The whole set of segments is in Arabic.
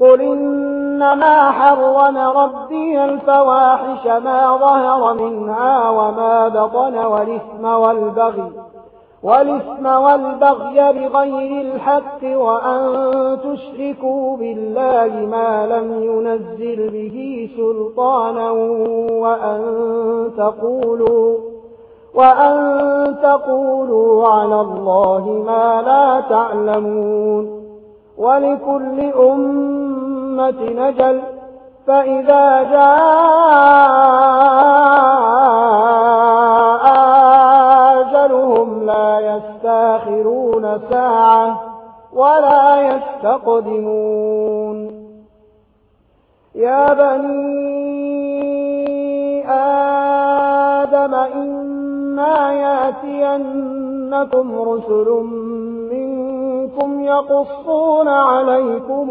قل إنما حرم ربي الفواحش ما ظهر منها وما بطن والإثم والبغي والإثم والبغي بغير الحق وأن تشركوا بالله ما لم ينزل به سلطانا وأن تقولوا وأن تقولوا على الله ما لا تعلمون ولكل أمة الرحمة نجل فإذا جاء آجلهم لا يستاخرون ساعة ولا يستقدمون يا بني آدم إما ياتينكم رسل منكم يقصون عليكم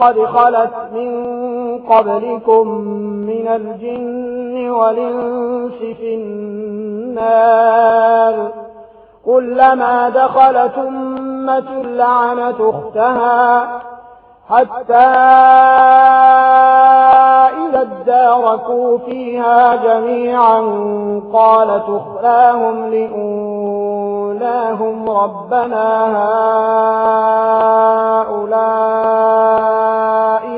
قد خلت من قبلكم من الجن والإنس في النار. كلما دخلت أمة لعنت اختها حتى إذا اداركوا فيها جميعا قال تخلاهم لأولاهم ربنا هؤلاء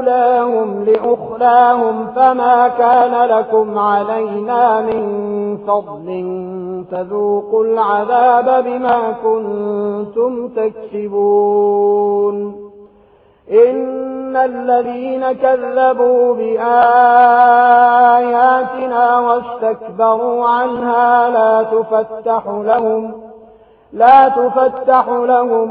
أولاهم لِأُخْرَاهُمْ فما كان لكم علينا من فضل فذوقوا العذاب بما كنتم تكسبون إن الذين كذبوا بآياتنا واستكبروا عنها لا تفتح لهم لا تفتح لهم